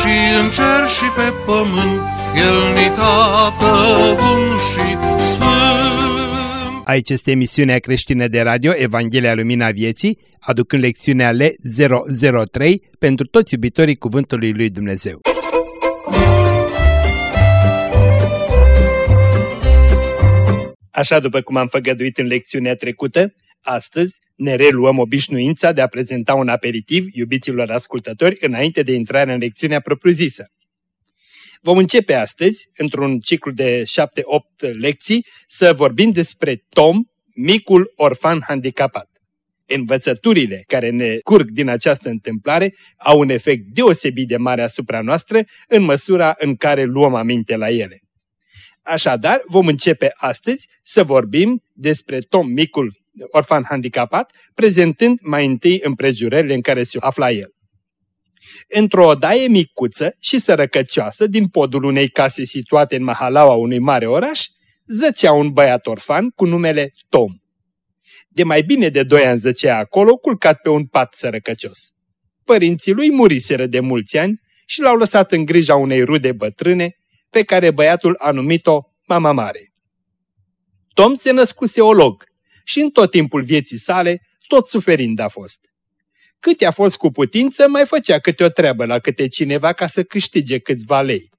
și în cer și pe pământ, El ni tată bun și sfânt. Aici este emisiunea creștină de radio Evanghelia Lumina Vieții, aducând lecțiunea L003 pentru toți iubitorii Cuvântului Lui Dumnezeu. Așa după cum am făgăduit în lecțiunea trecută, astăzi ne reluăm obișnuința de a prezenta un aperitiv iubiților ascultători înainte de intrarea în lecțiunea propriu-zisă. Vom începe astăzi, într-un ciclu de 7-8 lecții, să vorbim despre Tom, micul orfan handicapat. Învățăturile care ne curg din această întâmplare au un efect deosebit de mare asupra noastră în măsura în care luăm aminte la ele. Așadar, vom începe astăzi să vorbim despre Tom, micul orfan handicapat, prezentând mai întâi împrejurările în care se afla el. Într-o odaie micuță și sărăcăcioasă din podul unei case situate în mahalaua unui mare oraș, zăcea un băiat orfan cu numele Tom. De mai bine de doi ani zăcea acolo, culcat pe un pat sărăcăcios. Părinții lui muriseră de mulți ani și l-au lăsat în grija unei rude bătrâne, pe care băiatul a numit-o Mama Mare. Tom se născuse olog și în tot timpul vieții sale, tot suferind a fost. Cât a fost cu putință, mai făcea câte o treabă la câte cineva ca să câștige câțiva lei.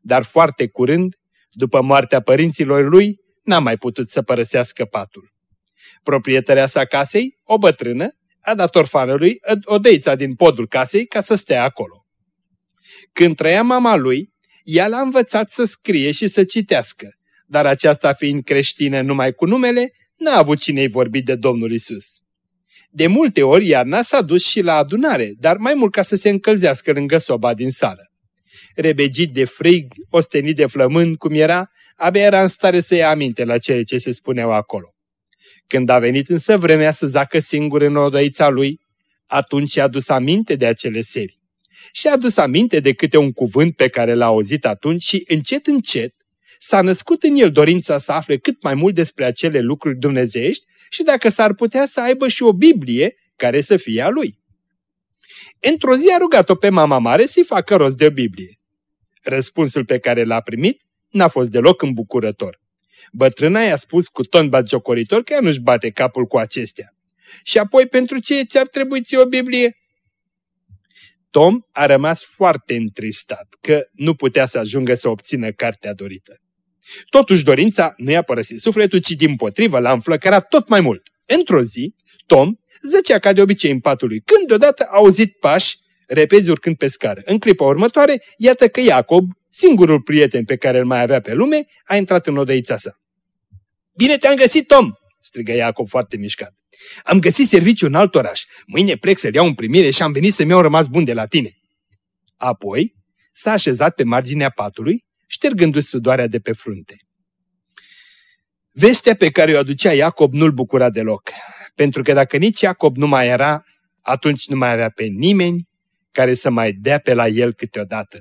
Dar foarte curând, după moartea părinților lui, n-a mai putut să părăsească patul. Proprietărea sa casei, o bătrână, a dat orfanului odeița din podul casei ca să stea acolo. Când trăia mama lui, ea l-a învățat să scrie și să citească, dar aceasta fiind creștină numai cu numele, n-a avut cine-i vorbi de Domnul Isus. De multe ori iarna s-a dus și la adunare, dar mai mult ca să se încălzească lângă soba din sală. Rebegit de frig, ostenit de flămând cum era, abia era în stare să ia aminte la cele ce se spuneau acolo. Când a venit însă vremea să zacă singur în odăița lui, atunci a adus aminte de acele seri. Și a adus aminte de câte un cuvânt pe care l-a auzit atunci și încet, încet, s-a născut în el dorința să afle cât mai mult despre acele lucruri dumnezeiești și dacă s-ar putea să aibă și o Biblie care să fie a lui. Într-o zi a rugat-o pe mama mare să-i facă rost de o Biblie. Răspunsul pe care l-a primit n-a fost deloc îmbucurător. Bătrâna i-a spus cu ton batjocoritor că ea nu-și bate capul cu acestea. Și apoi pentru ce ți-ar trebui ție o Biblie? Tom a rămas foarte întristat că nu putea să ajungă să obțină cartea dorită. Totuși dorința nu i-a părăsit sufletul, ci din potrivă l-a înflăcărat tot mai mult. Într-o zi, Tom zăcea ca de obicei în patul lui, când deodată a auzit pași repezi urcând pe scară. În clipa următoare, iată că Iacob, singurul prieten pe care îl mai avea pe lume, a intrat în odăița sa. Bine te-am găsit, Tom!" strigă Iacob foarte mișcat. Am găsit serviciu în alt oraș. Mâine plec să-l iau în primire și am venit să-mi iau rămas bun de la tine." Apoi s-a așezat pe marginea patului ștergându-și sudoarea de pe frunte. Vestea pe care o aducea Iacob nu-l bucura deloc, pentru că dacă nici Iacob nu mai era, atunci nu mai avea pe nimeni care să mai dea pe la el câteodată.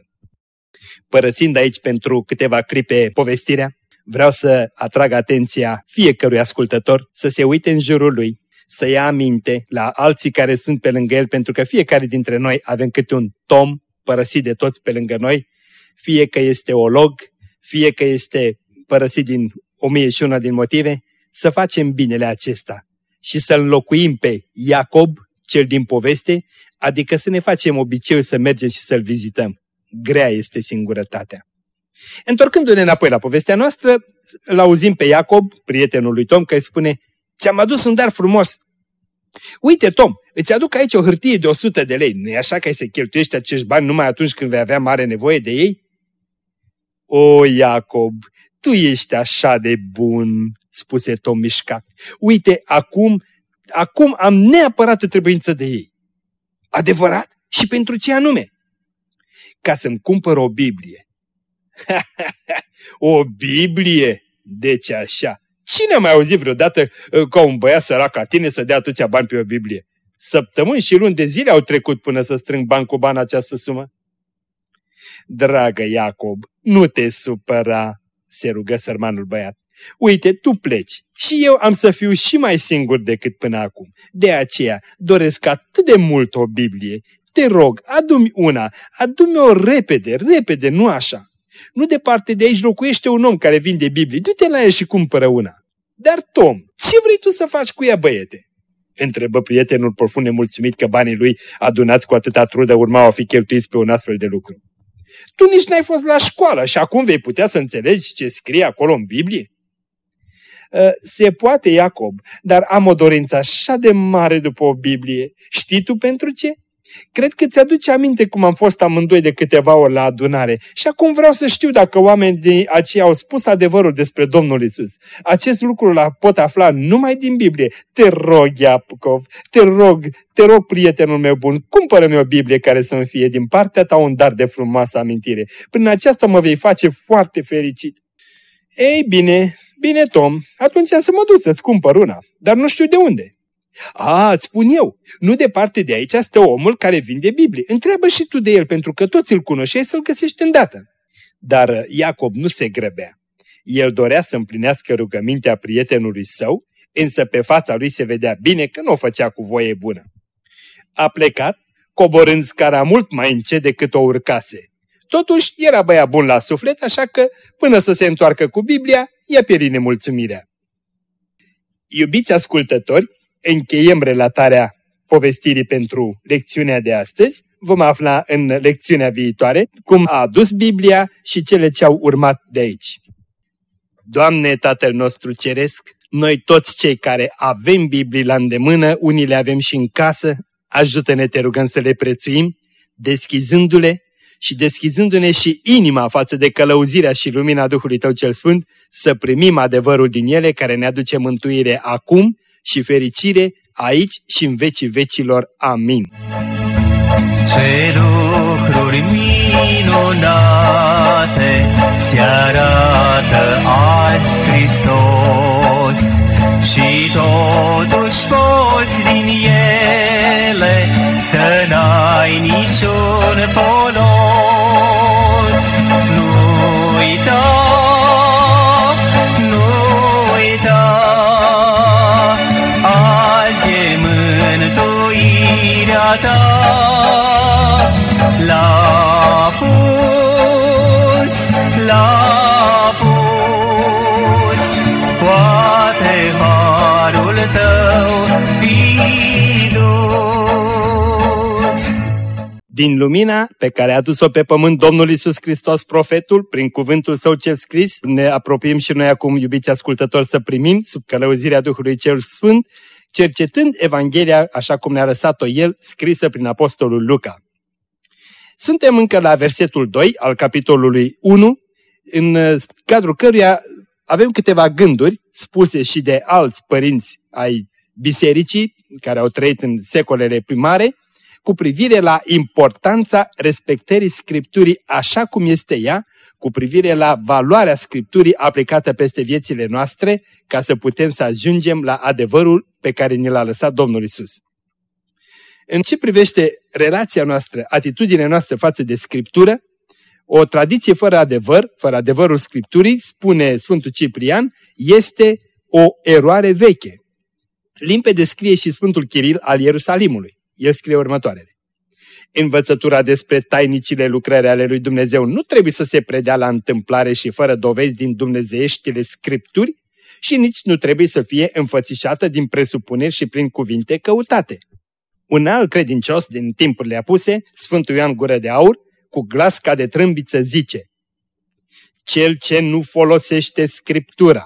Părăsind aici pentru câteva clipe povestirea, vreau să atrag atenția fiecărui ascultător să se uite în jurul lui, să ia aminte la alții care sunt pe lângă el, pentru că fiecare dintre noi avem câte un tom părăsit de toți pe lângă noi fie că este olog, fie că este părăsit din o mie și una din motive, să facem binele acesta și să înlocuim pe Iacob, cel din poveste, adică să ne facem obiceiul să mergem și să-l vizităm. Grea este singurătatea. Întorcându-ne înapoi la povestea noastră, îl auzim pe Iacob, prietenul lui Tom, că îi spune, ți-am adus un dar frumos. Uite, Tom, îți aduc aici o hârtie de 100 de lei. Nu-i așa că ai să cheltuiești acești bani numai atunci când vei avea mare nevoie de ei? O, Iacob, tu ești așa de bun, spuse Tom mișcat. Uite, acum, acum am neapărat trebuință de ei. Adevărat? Și pentru ce anume? ca să-mi cumpăr o Biblie. o Biblie? Deci așa. Cine a mai auzit vreodată uh, ca un băiat sărac ca tine să dea atâția bani pe o Biblie? Săptămâni și luni de zile au trecut până să strâng bani cu bani această sumă. Dragă Iacob, nu te supăra, se rugă sărmanul băiat. Uite, tu pleci și eu am să fiu și mai singur decât până acum. De aceea doresc atât de mult o Biblie. Te rog, adu-mi una, adu-mi-o repede, repede, nu așa. Nu departe de aici locuiește un om care vinde Biblie, du-te la el și cumpără una. Dar, Tom, ce vrei tu să faci cu ea, băiete? Întrebă prietenul profund nemulțumit că banii lui adunați cu atâta trudă urmau a fi cheltuiți pe un astfel de lucru. Tu nici n-ai fost la școală și acum vei putea să înțelegi ce scrie acolo în Biblie? Ă, se poate, Iacob, dar am o dorință așa de mare după o Biblie. Știi tu pentru ce? Cred că ți-aduce aminte cum am fost amândoi de câteva ori la adunare și acum vreau să știu dacă oamenii aceia au spus adevărul despre Domnul Isus. Acest lucru la pot afla numai din Biblie. Te rog, Iapcov, te rog, te rog, prietenul meu bun, cumpără-mi o Biblie care să-mi fie din partea ta un dar de frumoasă amintire. Prin aceasta mă vei face foarte fericit. Ei bine, bine Tom, atunci să mă duc să-ți cumpăr una, dar nu știu de unde. A, îți spun eu, nu departe de aici stă omul care vinde Biblie. Întreabă și tu de el, pentru că toți îl cunoșteai să-l găsești îndată. Dar uh, Iacob nu se grăbea. El dorea să împlinească rugămintea prietenului său, însă pe fața lui se vedea bine că nu o făcea cu voie bună. A plecat, coborând scara mult mai încet decât o urcase. Totuși, era băiat bun la suflet, așa că, până să se întoarcă cu Biblia, i-a pierit nemulțumirea. Iubiți ascultători, încheiem relatarea povestirii pentru lecțiunea de astăzi. Vom afla în lecțiunea viitoare cum a adus Biblia și cele ce au urmat de aici. Doamne Tatăl nostru Ceresc, noi toți cei care avem Biblii la îndemână, unii le avem și în casă, ajută-ne, te rugăm să le prețuim, deschizându-le și deschizându-ne și inima față de călăuzirea și lumina Duhului Tău cel Sfânt, să primim adevărul din ele care ne aduce mântuire acum și fericire aici și în vecii vecilor. Amin. Ce lucruri minunate ți arată azi Hristos și totuși poți din ele să n-ai niciun polos. Nu uita ta la pus, la pus, poate harul tău Din lumina pe care a adus-o pe pământ Domnul Isus Hristos, profetul, prin cuvântul său cel scris, ne apropiem și noi acum, iubiți ascultători, să primim, sub călăuzirea Duhului cel Sfânt, cercetând Evanghelia așa cum ne-a lăsat-o el, scrisă prin Apostolul Luca. Suntem încă la versetul 2 al capitolului 1, în cadrul căruia avem câteva gânduri spuse și de alți părinți ai bisericii care au trăit în secolele primare, cu privire la importanța respectării Scripturii așa cum este ea, cu privire la valoarea Scripturii aplicată peste viețile noastre, ca să putem să ajungem la adevărul pe care ne l-a lăsat Domnul Isus. În ce privește relația noastră, atitudinea noastră față de Scriptură, o tradiție fără adevăr, fără adevărul Scripturii, spune Sfântul Ciprian, este o eroare veche. Limpede scrie și Sfântul Chiril al Ierusalimului. El scrie următoarele. Învățătura despre tainicile lucrări ale lui Dumnezeu nu trebuie să se predea la întâmplare și fără dovezi din dumnezeieștile scripturi și nici nu trebuie să fie înfățișată din presupuneri și prin cuvinte căutate. Un alt credincios din timpurile apuse, Sfântul Ioan Gură de Aur, cu glas ca de trâmbiță zice Cel ce nu folosește Scriptura,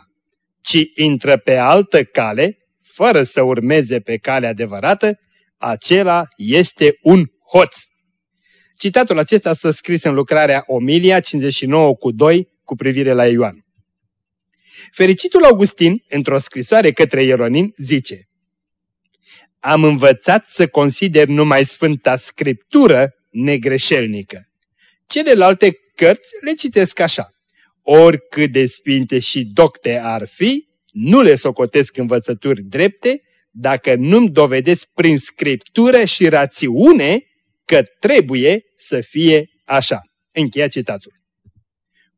ci intră pe altă cale, fără să urmeze pe calea adevărată, acela este un hoț. Citatul acesta s-a scris în lucrarea Omilia 59 cu 2 cu privire la Ioan. Fericitul Augustin, într-o scrisoare către Ieronim, zice Am învățat să consider numai Sfânta Scriptură negreșelnică, Celelalte cărți le citesc așa. Oricât de sfinte și docte ar fi, nu le socotesc învățături drepte, dacă nu-mi dovedesc prin scriptură și rațiune că trebuie să fie așa. Încheia citatul.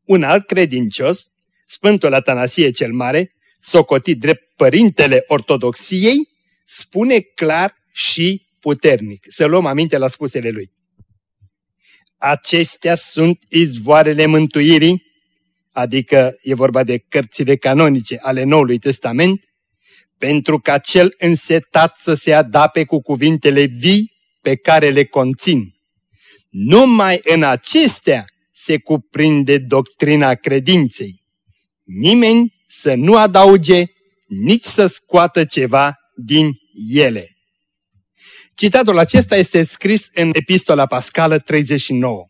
Un alt credincios, Sfântul Atanasie cel Mare, socotit drept părintele ortodoxiei, spune clar și puternic. Să luăm aminte la spusele lui. Acestea sunt izvoarele mântuirii, adică e vorba de cărțile canonice ale Noului Testament, pentru ca cel însetat să se adape cu cuvintele vii pe care le conțin. Numai în acestea se cuprinde doctrina credinței. Nimeni să nu adauge, nici să scoată ceva din ele. Citatul acesta este scris în Epistola Pascală 39.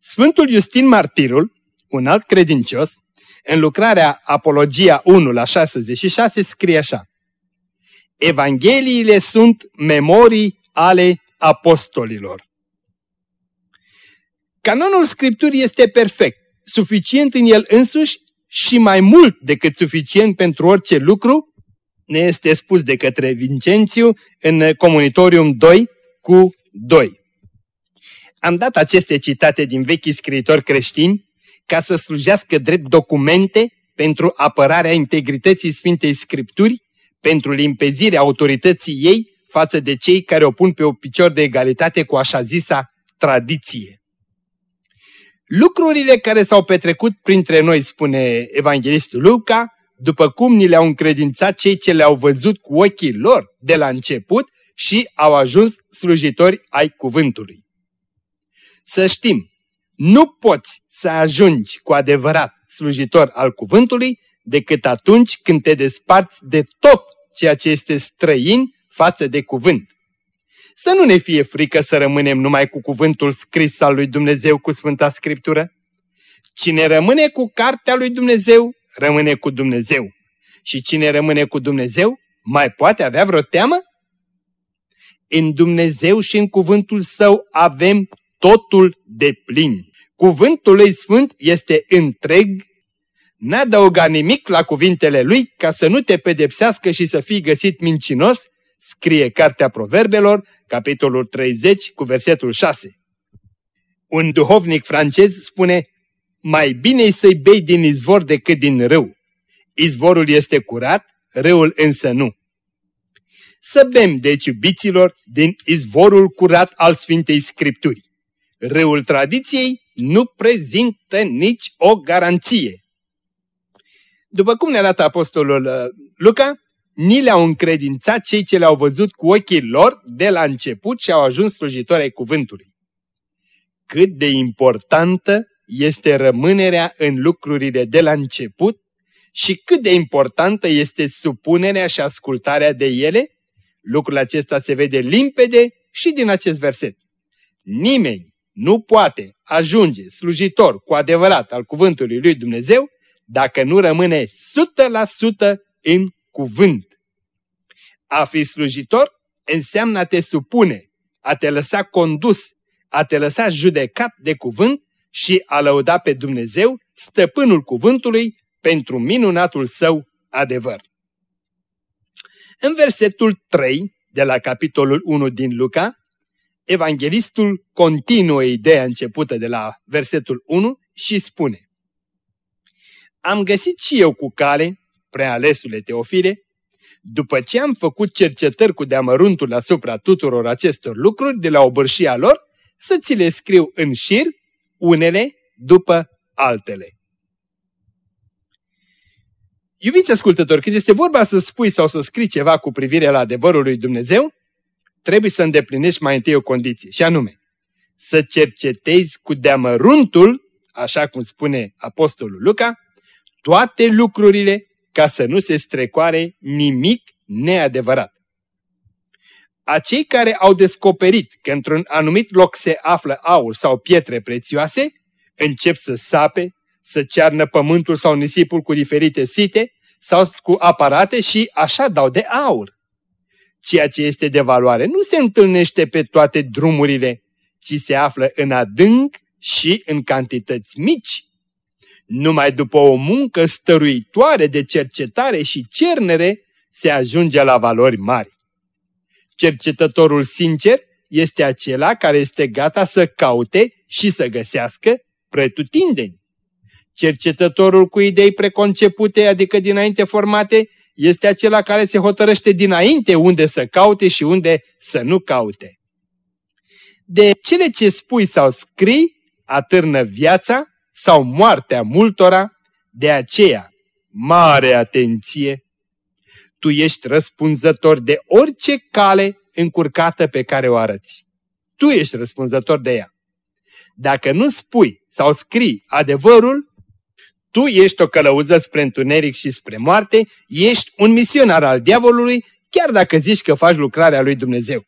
Sfântul Justin Martirul, un alt credincios, în lucrarea Apologia 1 la 66 scrie așa. Evangheliile sunt memorii ale apostolilor. Canonul Scripturii este perfect, suficient în el însuși și mai mult decât suficient pentru orice lucru, ne este spus de către Vincențiu în Comunitorium 2 cu 2. Am dat aceste citate din vechi scriitori creștini ca să slujească drept documente pentru apărarea integrității Sfintei Scripturi, pentru limpezirea autorității ei față de cei care o pun pe o picior de egalitate cu așa zisa tradiție. Lucrurile care s-au petrecut printre noi, spune evanghelistul Luca, după cum ni le-au încredințat cei ce le-au văzut cu ochii lor de la început și au ajuns slujitori ai cuvântului. Să știm, nu poți să ajungi cu adevărat slujitor al cuvântului decât atunci când te desparți de tot ceea ce este străin față de cuvânt. Să nu ne fie frică să rămânem numai cu cuvântul scris al lui Dumnezeu cu Sfânta Scriptură. Cine rămâne cu cartea lui Dumnezeu, rămâne cu Dumnezeu. Și cine rămâne cu Dumnezeu, mai poate avea vreo teamă? În Dumnezeu și în cuvântul Său avem totul de plin. Cuvântul lui Sfânt este întreg, n-a adăugat nimic la cuvintele lui ca să nu te pedepsească și să fii găsit mincinos, scrie Cartea Proverbelor, capitolul 30, cu versetul 6. Un duhovnic francez spune, mai bine să-i bei din izvor decât din râu. Izvorul este curat, râul însă nu. Să bem, deci, iubiților, din izvorul curat al Sfintei Scripturii. Râul tradiției nu prezintă nici o garanție. După cum ne arată apostolul uh, Luca, ni le-au încredințat cei ce le-au văzut cu ochii lor de la început și au ajuns slujitori ai cuvântului. Cât de importantă este rămânerea în lucrurile de la început și cât de importantă este supunerea și ascultarea de ele, lucrul acesta se vede limpede și din acest verset. Nimeni nu poate ajunge slujitor cu adevărat al cuvântului lui Dumnezeu dacă nu rămâne 100% în cuvânt. A fi slujitor înseamnă a te supune, a te lăsa condus, a te lăsa judecat de cuvânt și a lăuda pe Dumnezeu, stăpânul cuvântului, pentru minunatul său adevăr. În versetul 3 de la capitolul 1 din Luca, evanghelistul continuă ideea începută de la versetul 1 și spune Am găsit și eu cu cale, prealesule Teofile, după ce am făcut cercetări cu deamăruntul asupra tuturor acestor lucruri de la obârșia lor, să ți le scriu în șir, unele după altele. Iubiți ascultători, când este vorba să spui sau să scrii ceva cu privire la adevărul lui Dumnezeu, trebuie să îndeplinești mai întâi o condiție, și anume, să cercetezi cu deamăruntul, așa cum spune Apostolul Luca, toate lucrurile ca să nu se strecoare nimic neadevărat. Acei care au descoperit că într-un anumit loc se află aur sau pietre prețioase, încep să sape, să cearnă pământul sau nisipul cu diferite site sau cu aparate și așa dau de aur. Ceea ce este de valoare nu se întâlnește pe toate drumurile, ci se află în adânc și în cantități mici. Numai după o muncă stăruitoare de cercetare și cernere se ajunge la valori mari. Cercetătorul sincer este acela care este gata să caute și să găsească pretutindeni. Cercetătorul cu idei preconcepute, adică dinainte formate, este acela care se hotărăște dinainte unde să caute și unde să nu caute. De cele ce spui sau scrii, atârnă viața sau moartea multora, de aceea, mare atenție! Tu ești răspunzător de orice cale încurcată pe care o arăți. Tu ești răspunzător de ea. Dacă nu spui sau scrii adevărul, tu ești o călăuză spre întuneric și spre moarte, ești un misionar al diavolului, chiar dacă zici că faci lucrarea lui Dumnezeu.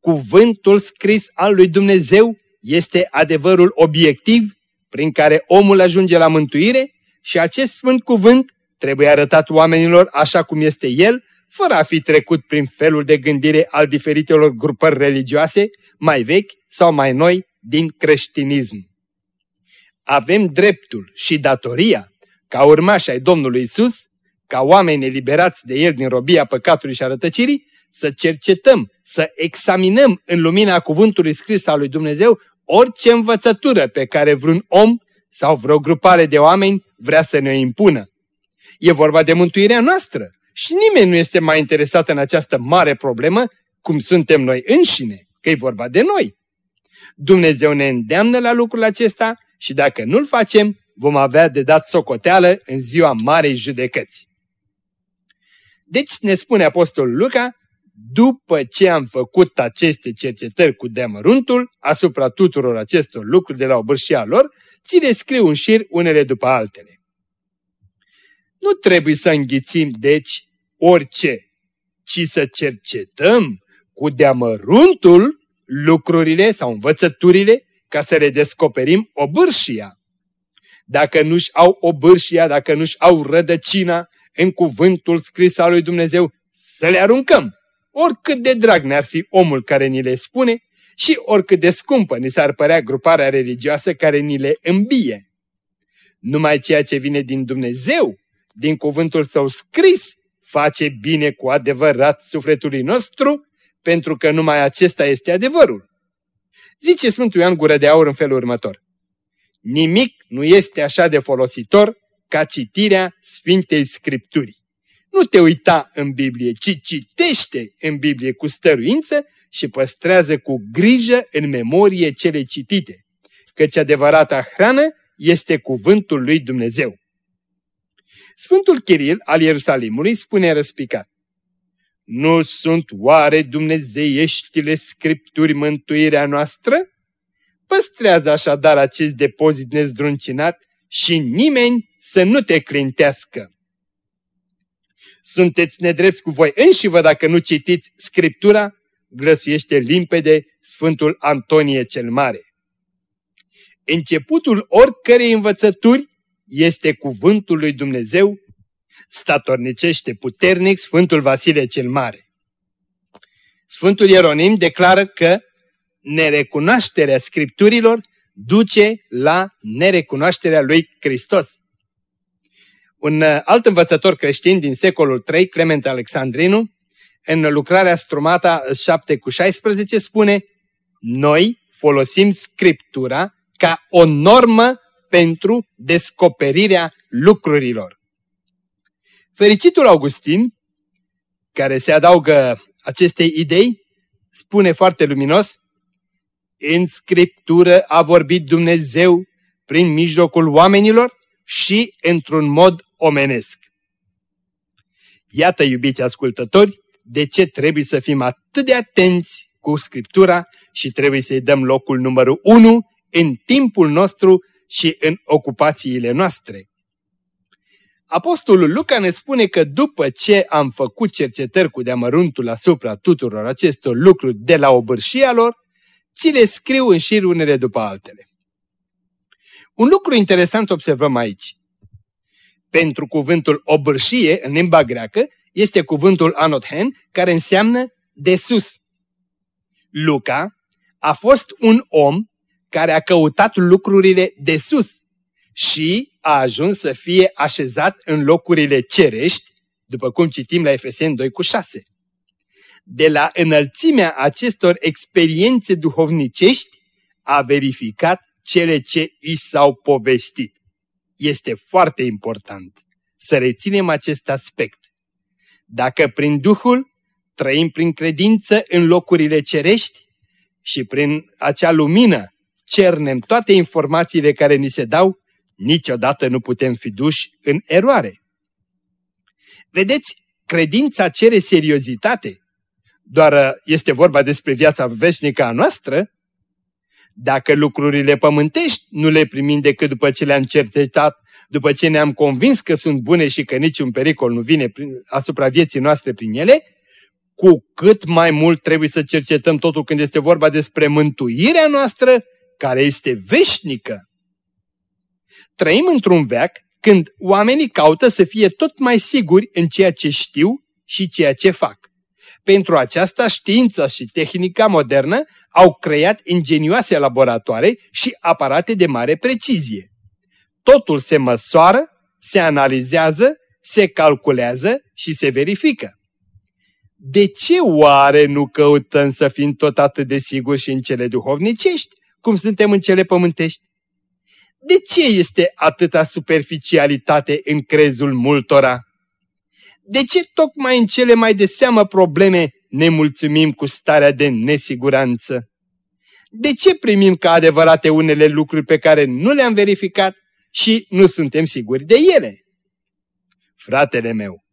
Cuvântul scris al lui Dumnezeu este adevărul obiectiv prin care omul ajunge la mântuire și acest sfânt cuvânt trebuie arătat oamenilor așa cum este el, fără a fi trecut prin felul de gândire al diferitelor grupări religioase, mai vechi sau mai noi, din creștinism. Avem dreptul și datoria, ca urmași ai Domnului Isus, ca oameni eliberați de El din robia păcatului și arătăcirii, să cercetăm, să examinăm în lumina cuvântului scris al lui Dumnezeu orice învățătură pe care vreun om sau vreo grupare de oameni vrea să ne o impună. E vorba de mântuirea noastră și nimeni nu este mai interesat în această mare problemă cum suntem noi înșine, că e vorba de noi. Dumnezeu ne îndeamnă la lucrul acesta și dacă nu-l facem, vom avea de dat socoteală în ziua Marei Judecăți. Deci ne spune Apostolul Luca, după ce am făcut aceste cercetări cu deamăruntul asupra tuturor acestor lucruri de la obârșia lor, ți le scriu în șir unele după altele. Nu trebuie să înghițim, deci, orice, ci să cercetăm cu deamăruntul lucrurile sau învățăturile ca să le descoperim obârșia. Dacă nu-și au obârșia, dacă nu-și au rădăcina în cuvântul scris al lui Dumnezeu, să le aruncăm. Oricât de drag ne-ar fi omul care ni le spune și oricât de scumpă ni s-ar părea gruparea religioasă care ni le îmbie. Numai ceea ce vine din Dumnezeu, din cuvântul său scris, face bine cu adevărat sufletului nostru, pentru că numai acesta este adevărul. Zice Sfântul Ioan Gură de Aur în felul următor. Nimic nu este așa de folositor ca citirea Sfintei Scripturii. Nu te uita în Biblie, ci citește în Biblie cu stăruință și păstrează cu grijă în memorie cele citite, căci adevărata hrană este cuvântul lui Dumnezeu. Sfântul Chiril al Ierusalimului spune răspicat, nu sunt oare dumnezeieștile scripturi mântuirea noastră? Păstrează așadar acest depozit nezdruncinat și nimeni să nu te clintească. Sunteți nedrepți cu voi înși vă dacă nu citiți Scriptura? Grăsuiește limpede Sfântul Antonie cel Mare. Începutul oricărei învățături este cuvântul lui Dumnezeu statornicește puternic Sfântul Vasile cel Mare. Sfântul Ieronim declară că nerecunoașterea Scripturilor duce la nerecunoașterea lui Hristos. Un uh, alt învățător creștin din secolul III, Clement Alexandrinu, în lucrarea strumata 7 cu 16 spune Noi folosim Scriptura ca o normă pentru descoperirea lucrurilor. Fericitul Augustin, care se adaugă acestei idei, spune foarte luminos, în Scriptură a vorbit Dumnezeu prin mijlocul oamenilor și într-un mod omenesc. Iată, iubiți ascultători, de ce trebuie să fim atât de atenți cu Scriptura și trebuie să-i dăm locul numărul 1 în timpul nostru și în ocupațiile noastre. Apostolul Luca ne spune că după ce am făcut cercetări cu deamăruntul asupra tuturor acestor lucruri de la obârșia lor, ți le scriu în șir unele după altele. Un lucru interesant observăm aici. Pentru cuvântul obârșie în limba greacă este cuvântul anothen, care înseamnă de sus. Luca a fost un om care a căutat lucrurile de sus și a ajuns să fie așezat în locurile cerești, după cum citim la Efeseni 2 cu 6. De la înălțimea acestor experiențe duhovnicești a verificat cele ce i s-au povestit. Este foarte important să reținem acest aspect. Dacă prin Duhul trăim prin credință în locurile cerești și prin acea lumină cernem toate informațiile care ni se dau, niciodată nu putem fi duși în eroare. Vedeți, credința cere seriozitate. Doar este vorba despre viața veșnică a noastră. Dacă lucrurile pământești nu le primim decât după ce le-am cercetat, după ce ne-am convins că sunt bune și că niciun pericol nu vine asupra vieții noastre prin ele, cu cât mai mult trebuie să cercetăm totul când este vorba despre mântuirea noastră, care este veșnică. Trăim într-un veac când oamenii caută să fie tot mai siguri în ceea ce știu și ceea ce fac. Pentru aceasta, știința și tehnica modernă au creat ingenioase laboratoare și aparate de mare precizie. Totul se măsoară, se analizează, se calculează și se verifică. De ce oare nu căutăm să fim tot atât de siguri și în cele duhovnicești, cum suntem în cele pământești? De ce este atâta superficialitate în crezul multora? De ce tocmai în cele mai de seamă probleme ne mulțumim cu starea de nesiguranță? De ce primim ca adevărate unele lucruri pe care nu le-am verificat și nu suntem siguri de ele? Fratele meu,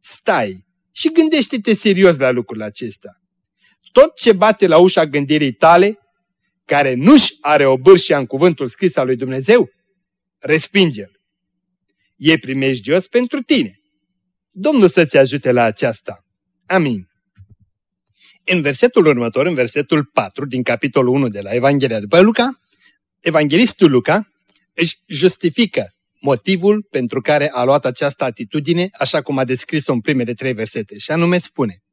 stai și gândește-te serios la lucrul acesta. Tot ce bate la ușa gândirii tale care nu-și are o bârșia în cuvântul scris al lui Dumnezeu, respinge-l. E primejdios pentru tine. Domnul să-ți ajute la aceasta. Amin. În versetul următor, în versetul 4 din capitolul 1 de la Evanghelia după Luca, evanghelistul Luca își justifică motivul pentru care a luat această atitudine, așa cum a descris-o în primele trei versete, și anume spune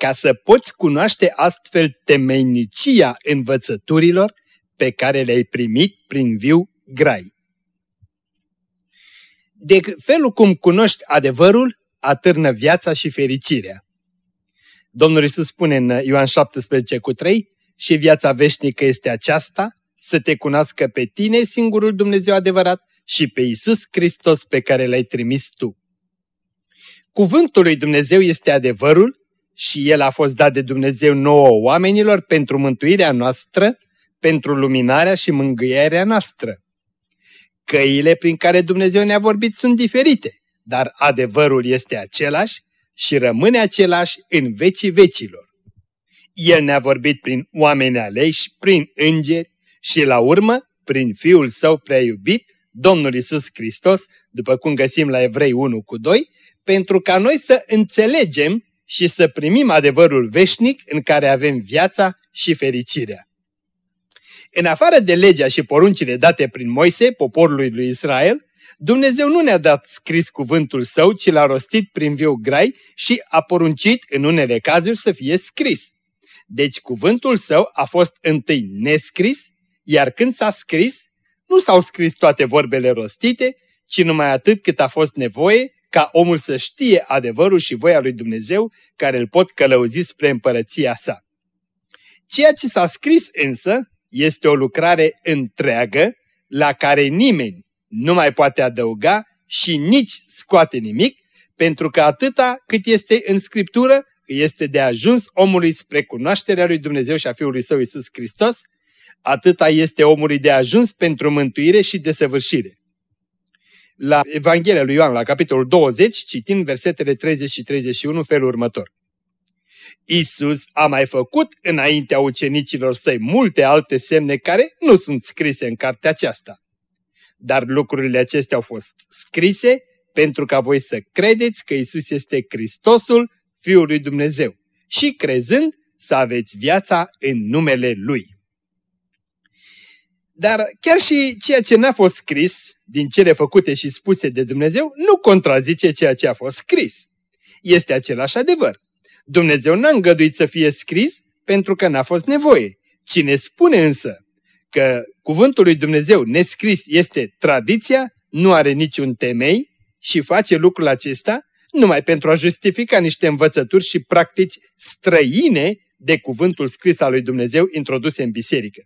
ca să poți cunoaște astfel temeinicia învățăturilor pe care le-ai primit prin viu grai. De felul cum cunoști adevărul, atârnă viața și fericirea. Domnul Iisus spune în Ioan 17 cu 3, și viața veșnică este aceasta, să te cunoască pe tine, singurul Dumnezeu adevărat, și pe Iisus Hristos pe care l-ai trimis tu. Cuvântul lui Dumnezeu este adevărul și el a fost dat de Dumnezeu nouă oamenilor pentru mântuirea noastră, pentru luminarea și mângâierea noastră. Căile prin care Dumnezeu ne-a vorbit sunt diferite, dar adevărul este același și rămâne același în vecii vecilor. El ne-a vorbit prin oameni aleși, prin îngeri și la urmă prin Fiul Său prea iubit, Domnul Isus Hristos, după cum găsim la Evrei 1 cu 2, pentru ca noi să înțelegem și să primim adevărul veșnic în care avem viața și fericirea. În afară de legea și poruncile date prin Moise, poporului lui Israel, Dumnezeu nu ne-a dat scris cuvântul său, ci l-a rostit prin viu grai și a poruncit în unele cazuri să fie scris. Deci cuvântul său a fost întâi nescris, iar când s-a scris, nu s-au scris toate vorbele rostite, ci numai atât cât a fost nevoie ca omul să știe adevărul și voia lui Dumnezeu care îl pot călăuzi spre împărăția sa. Ceea ce s-a scris însă este o lucrare întreagă la care nimeni nu mai poate adăuga și nici scoate nimic, pentru că atâta cât este în Scriptură este de ajuns omului spre cunoașterea lui Dumnezeu și a Fiului Său Iisus Hristos, atâta este omului de ajuns pentru mântuire și desăvârșire la Evanghelia lui Ioan, la capitolul 20, citind versetele 30 și 31, felul următor. Isus a mai făcut înaintea ucenicilor săi multe alte semne care nu sunt scrise în cartea aceasta. Dar lucrurile acestea au fost scrise pentru ca voi să credeți că Isus este Hristosul, Fiul lui Dumnezeu, și crezând să aveți viața în numele Lui. Dar chiar și ceea ce n-a fost scris din cele făcute și spuse de Dumnezeu nu contrazice ceea ce a fost scris. Este același adevăr. Dumnezeu n-a îngăduit să fie scris pentru că n-a fost nevoie. Cine spune însă că cuvântul lui Dumnezeu nescris este tradiția, nu are niciun temei și face lucrul acesta numai pentru a justifica niște învățături și practici străine de cuvântul scris al lui Dumnezeu introduse în biserică.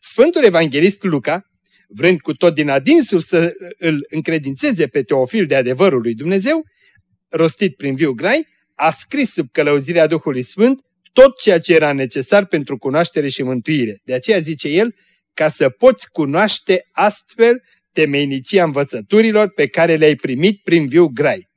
Sfântul Evanghelist Luca, vrând cu tot din adinsul să îl încredințeze pe Teofil de adevărul lui Dumnezeu, rostit prin viu grai, a scris sub călăuzirea Duhului Sfânt tot ceea ce era necesar pentru cunoaștere și mântuire. De aceea zice el, ca să poți cunoaște astfel temeinicia învățăturilor pe care le-ai primit prin viu grai.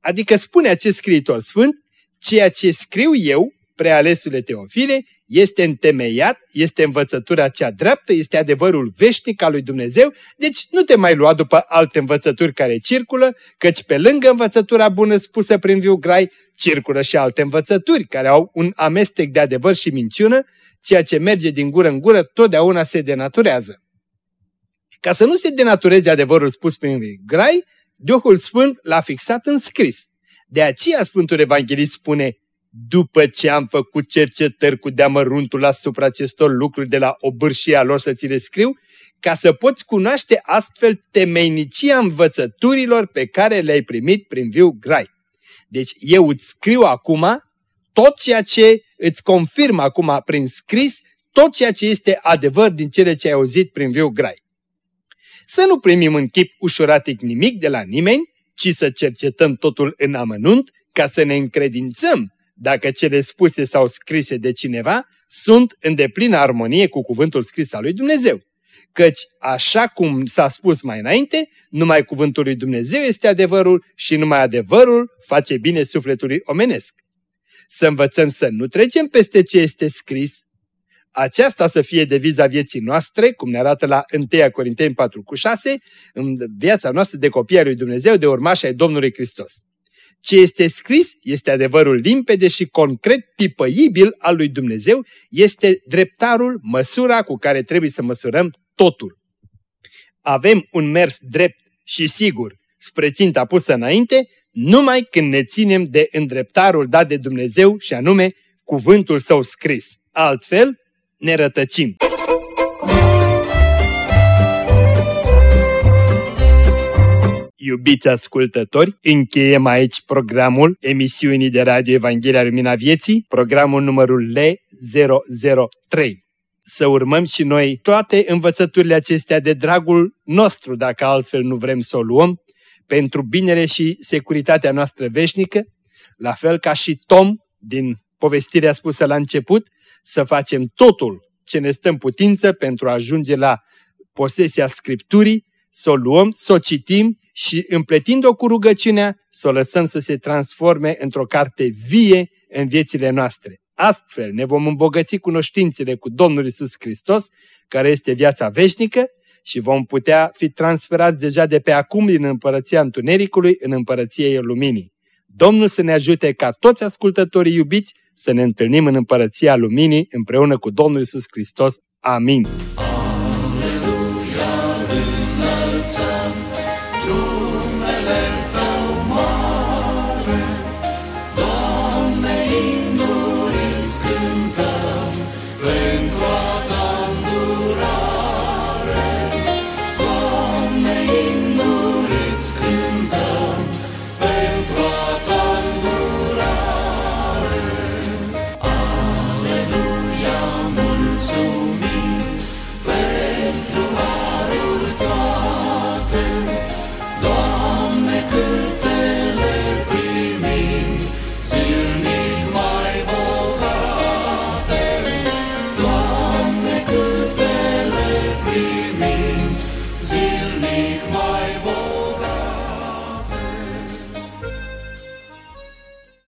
Adică spune acest scriitor sfânt, ceea ce scriu eu, prealesule Teofile, este întemeiat, este învățătura cea dreaptă, este adevărul veșnic al lui Dumnezeu, deci nu te mai lua după alte învățături care circulă, căci pe lângă învățătura bună spusă prin viu grai, circulă și alte învățături care au un amestec de adevăr și minciună, ceea ce merge din gură în gură totdeauna se denaturează. Ca să nu se denatureze adevărul spus prin viu grai, Duhul Sfânt l-a fixat în scris. De aceea Sfântul Evanghelist spune, după ce am făcut cercetări cu deamăruntul asupra acestor lucruri de la obârșia lor să ți le scriu, ca să poți cunoaște astfel temeinicia învățăturilor pe care le-ai primit prin viu grai. Deci eu îți scriu acum tot ceea ce îți confirmă acum prin scris, tot ceea ce este adevăr din cele ce ai auzit prin viu grai. Să nu primim în chip ușuratic nimic de la nimeni, ci să cercetăm totul în amănunt ca să ne încredințăm dacă cele spuse sau scrise de cineva sunt în deplină armonie cu cuvântul scris al lui Dumnezeu. Căci, așa cum s-a spus mai înainte, numai cuvântul lui Dumnezeu este adevărul și numai adevărul face bine sufletului omenesc. Să învățăm să nu trecem peste ce este scris, aceasta să fie deviza vieții noastre, cum ne arată la 1 Corinteni 4 cu 6, în viața noastră de copii lui Dumnezeu, de urmași ai Domnului Hristos. Ce este scris este adevărul limpede și concret tipăibil al lui Dumnezeu, este dreptarul, măsura cu care trebuie să măsurăm totul. Avem un mers drept și sigur spre ținta pusă înainte, numai când ne ținem de îndreptarul dat de Dumnezeu și anume cuvântul său scris. Altfel, ne rătăcim. Iubiți ascultători, încheiem aici programul emisiunii de radio Evanghelia Lumina Vieții, programul numărul L003. Să urmăm și noi toate învățăturile acestea de dragul nostru, dacă altfel nu vrem să o luăm, pentru binele și securitatea noastră veșnică, la fel ca și Tom din povestirea spusă la început, să facem totul ce ne stă în putință pentru a ajunge la posesia Scripturii, să o luăm, să o citim și împletind-o cu rugăciunea, să o lăsăm să se transforme într-o carte vie în viețile noastre. Astfel ne vom îmbogăți cunoștințele cu Domnul Isus Hristos, care este viața veșnică, și vom putea fi transferați deja de pe acum din împărăția întunericului în împărăția luminii. Domnul să ne ajute ca toți ascultătorii iubiți să ne întâlnim în împărăția luminii împreună cu Domnul Isus Hristos. Amin.